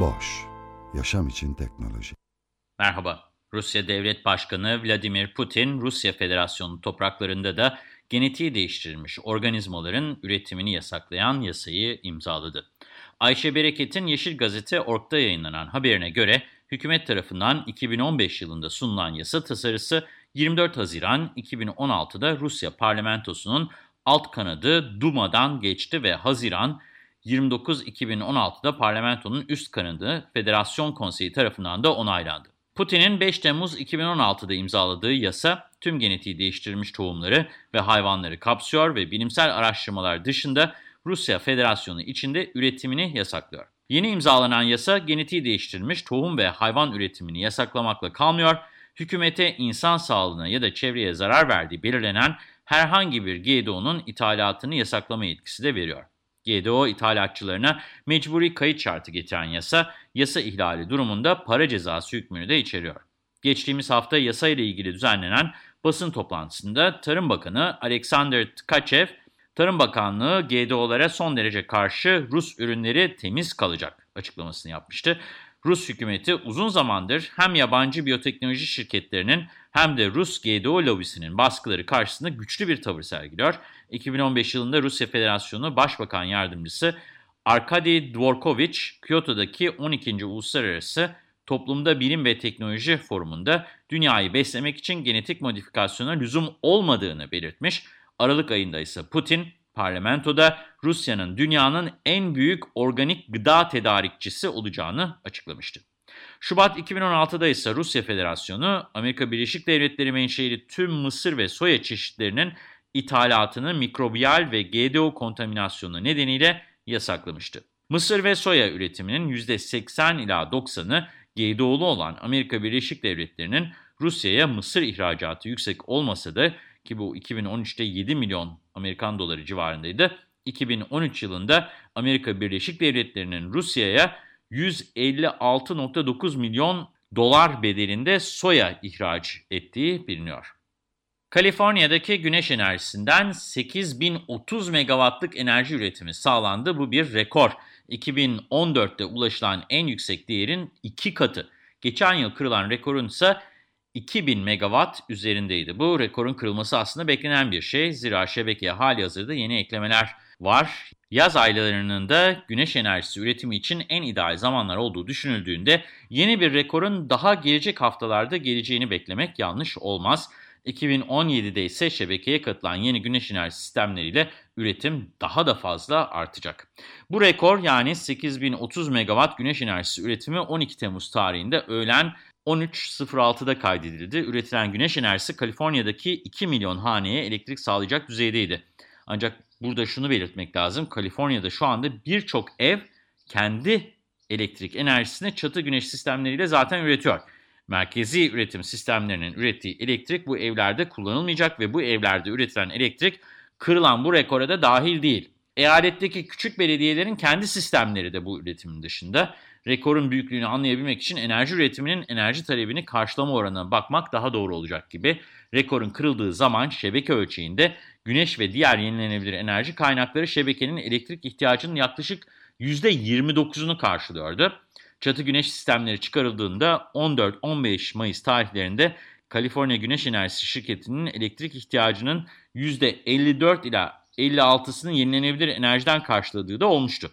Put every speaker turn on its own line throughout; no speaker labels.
Boş, yaşam için teknoloji.
Merhaba, Rusya Devlet Başkanı Vladimir Putin, Rusya Federasyonu topraklarında da genetiği değiştirilmiş organizmaların üretimini yasaklayan yasayı imzaladı. Ayşe Bereket'in Yeşil Gazete Ork'ta yayınlanan haberine göre hükümet tarafından 2015 yılında sunulan yasa tasarısı 24 Haziran 2016'da Rusya parlamentosunun alt kanadı Duma'dan geçti ve Haziran 29-2016'da parlamentonun üst kanadı Federasyon Konseyi tarafından da onaylandı. Putin'in 5 Temmuz 2016'da imzaladığı yasa tüm genetiği değiştirilmiş tohumları ve hayvanları kapsıyor ve bilimsel araştırmalar dışında Rusya Federasyonu içinde üretimini yasaklıyor. Yeni imzalanan yasa genetiği değiştirilmiş tohum ve hayvan üretimini yasaklamakla kalmıyor, hükümete insan sağlığına ya da çevreye zarar verdiği belirlenen herhangi bir GDO'nun ithalatını yasaklama yetkisi de veriyor. GDO ithalatçılarına mecburi kayıt şartı getiren yasa, yasa ihlali durumunda para cezası hükmünü de içeriyor. Geçtiğimiz hafta yasa ile ilgili düzenlenen basın toplantısında Tarım Bakanı Alexander Tkachev, Tarım Bakanlığı GDO'lara son derece karşı Rus ürünleri temiz kalacak açıklamasını yapmıştı. Rus hükümeti uzun zamandır hem yabancı biyoteknoloji şirketlerinin hem de Rus GDO lobisinin baskıları karşısında güçlü bir tavır sergiliyor. 2015 yılında Rusya Federasyonu Başbakan Yardımcısı Arkady Dvorkovich, Kyoto'daki 12. Uluslararası Toplumda Bilim ve Teknoloji Forumu'nda dünyayı beslemek için genetik modifikasyona lüzum olmadığını belirtmiş. Aralık ayında ise Putin, parlamentoda Rusya'nın dünyanın en büyük organik gıda tedarikçisi olacağını açıklamıştı. Şubat 2016'da ise Rusya Federasyonu, Amerika Birleşik Devletleri menşeili tüm mısır ve soya çeşitlerinin ithalatını mikrobiyal ve GDO kontaminasyonu nedeniyle yasaklamıştı. Mısır ve soya üretiminin %80 ila 90'ı GDO'lu olan Amerika Birleşik Devletleri'nin Rusya'ya mısır ihracatı yüksek olmasa da ki bu 2013'te 7 milyon Amerikan doları civarındaydı. 2013 yılında Amerika Birleşik Devletleri'nin Rusya'ya 156.9 milyon dolar bedelinde soya ihraç ettiği biliniyor. Kaliforniya'daki güneş enerjisinden 8030 megawattlık enerji üretimi sağlandı. Bu bir rekor. 2014'te ulaşılan en yüksek değerin iki katı. Geçen yıl kırılan rekorun ise 2000 megawatt üzerindeydi. Bu rekorun kırılması aslında beklenen bir şey. Zira şebekeye hali hazırda yeni eklemeler var. Yaz aylarının da güneş enerjisi üretimi için en ideal zamanlar olduğu düşünüldüğünde yeni bir rekorun daha gelecek haftalarda geleceğini beklemek yanlış olmaz. 2017'de ise şebekeye katılan yeni güneş enerji sistemleriyle üretim daha da fazla artacak. Bu rekor yani 8030 megawatt güneş enerjisi üretimi 12 Temmuz tarihinde öğlen 13.06'da kaydedildi. Üretilen güneş enerjisi Kaliforniya'daki 2 milyon haneye elektrik sağlayacak düzeydeydi. Ancak burada şunu belirtmek lazım. Kaliforniya'da şu anda birçok ev kendi elektrik enerjisini çatı güneş sistemleriyle zaten üretiyor. Merkezi üretim sistemlerinin ürettiği elektrik bu evlerde kullanılmayacak ve bu evlerde üretilen elektrik kırılan bu rekora da dahil değil. Eyaletteki küçük belediyelerin kendi sistemleri de bu üretimin dışında. Rekorun büyüklüğünü anlayabilmek için enerji üretiminin enerji talebini karşılama oranına bakmak daha doğru olacak gibi. Rekorun kırıldığı zaman şebeke ölçeğinde güneş ve diğer yenilenebilir enerji kaynakları şebekenin elektrik ihtiyacının yaklaşık %29'unu karşılıyordu. Çatı güneş sistemleri çıkarıldığında 14-15 Mayıs tarihlerinde Kaliforniya Güneş Enerjisi Şirketi'nin elektrik ihtiyacının %54 ila 56'sını yenilenebilir enerjiden karşıladığı da olmuştu.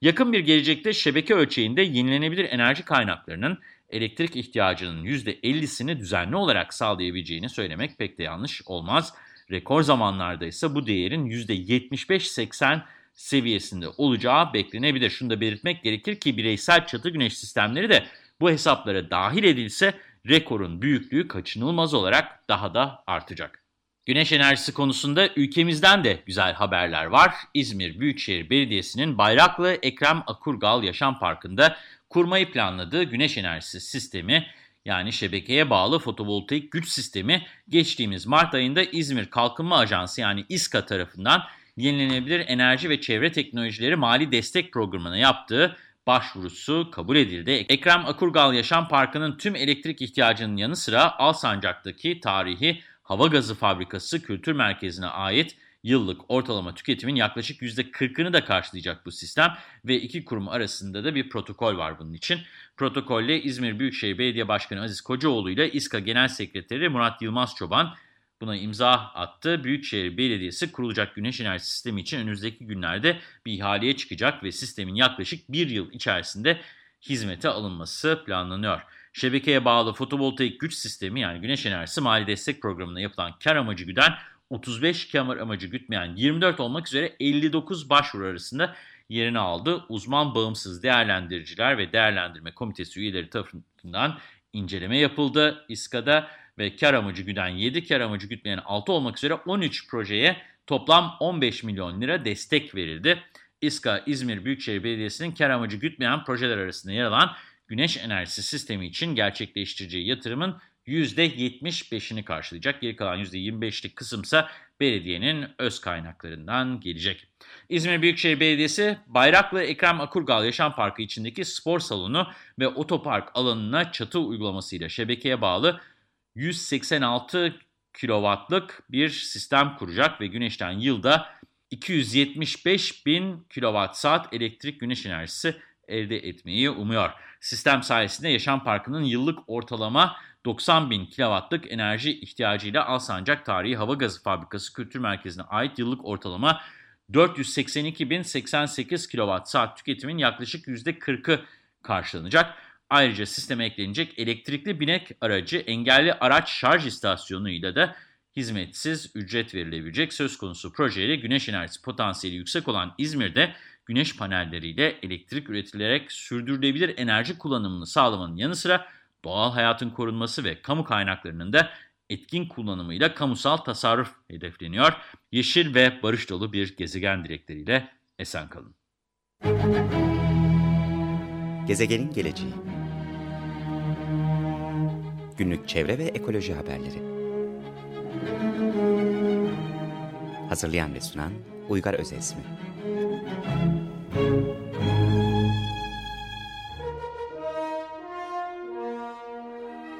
Yakın bir gelecekte şebeke ölçeğinde yenilenebilir enerji kaynaklarının elektrik ihtiyacının %50'sini düzenli olarak sağlayabileceğini söylemek pek de yanlış olmaz. Rekor zamanlarda ise bu değerin %75-80 seviyesinde olacağı beklenebilir. Şunu da belirtmek gerekir ki bireysel çatı güneş sistemleri de bu hesaplara dahil edilse rekorun büyüklüğü kaçınılmaz olarak daha da artacak. Güneş enerjisi konusunda ülkemizden de güzel haberler var. İzmir Büyükşehir Belediyesi'nin Bayraklı Ekrem Akurgal Yaşam Parkı'nda kurmayı planladığı güneş enerjisi sistemi yani şebekeye bağlı fotovoltaik güç sistemi geçtiğimiz Mart ayında İzmir Kalkınma Ajansı yani İSKA tarafından yenilenebilir enerji ve çevre teknolojileri mali destek programına yaptığı başvurusu kabul edildi. Ekrem Akurgal Yaşam Parkı'nın tüm elektrik ihtiyacının yanı sıra Alsancak'taki tarihi hava gazı fabrikası kültür merkezine ait yıllık ortalama tüketimin yaklaşık %40'ını da karşılayacak bu sistem ve iki kurum arasında da bir protokol var bunun için. Protokolle İzmir Büyükşehir Belediye Başkanı Aziz Kocaoğlu ile İSKA Genel Sekreteri Murat Yılmaz Çoban buna imza attı. Büyükşehir Belediyesi kurulacak güneş enerji sistemi için önümüzdeki günlerde bir ihaleye çıkacak ve sistemin yaklaşık bir yıl içerisinde hizmete alınması planlanıyor. Şebekeye bağlı fotovoltaik güç sistemi yani güneş enerjisi mali destek programına yapılan kar amacı güden 35 kar amacı gütmeyen 24 olmak üzere 59 başvuru arasında yerini aldı. Uzman bağımsız değerlendiriciler ve değerlendirme komitesi üyeleri tarafından inceleme yapıldı. İSKA'da ve kar amacı güden 7, kar amacı gütmeyen 6 olmak üzere 13 projeye toplam 15 milyon lira destek verildi. İSKA İzmir Büyükşehir Belediyesi'nin kar amacı gütmeyen projeler arasında yer alan güneş enerjisi sistemi için gerçekleştireceği yatırımın %75'ini karşılayacak. Geri kalan %25'lik kısımsa belediyenin öz kaynaklarından gelecek. İzmir Büyükşehir Belediyesi Bayraklı Ekrem Akurgal Yaşam Parkı içindeki spor salonu ve otopark alanına çatı uygulamasıyla şebekeye bağlı 186 kW'lık bir sistem kuracak ve güneşten yılda 275 bin kWh elektrik güneş enerjisi elde etmeyi umuyor. Sistem sayesinde Yaşam Parkı'nın yıllık ortalama 90 bin kW'lık enerji ihtiyacıyla Alsancak Tarihi Hava Gazı Fabrikası Kültür Merkezi'ne ait yıllık ortalama 482.088 kWh tüketimin yaklaşık %40'ı karşılanacak. Ayrıca sisteme eklenecek elektrikli binek aracı engelli araç şarj istasyonuyla da hizmetsiz ücret verilebilecek. Söz konusu projeyle güneş enerjisi potansiyeli yüksek olan İzmir'de güneş panelleriyle elektrik üretilerek sürdürülebilir enerji kullanımını sağlamanın yanı sıra doğal hayatın korunması ve kamu kaynaklarının da etkin kullanımıyla kamusal tasarruf hedefleniyor. Yeşil ve barış dolu bir gezegen dilekleriyle esen kalın.
Gezegenin geleceği Günlük çevre ve ekoloji haberleri Hazırlayan ve sunan Uygar Özesmi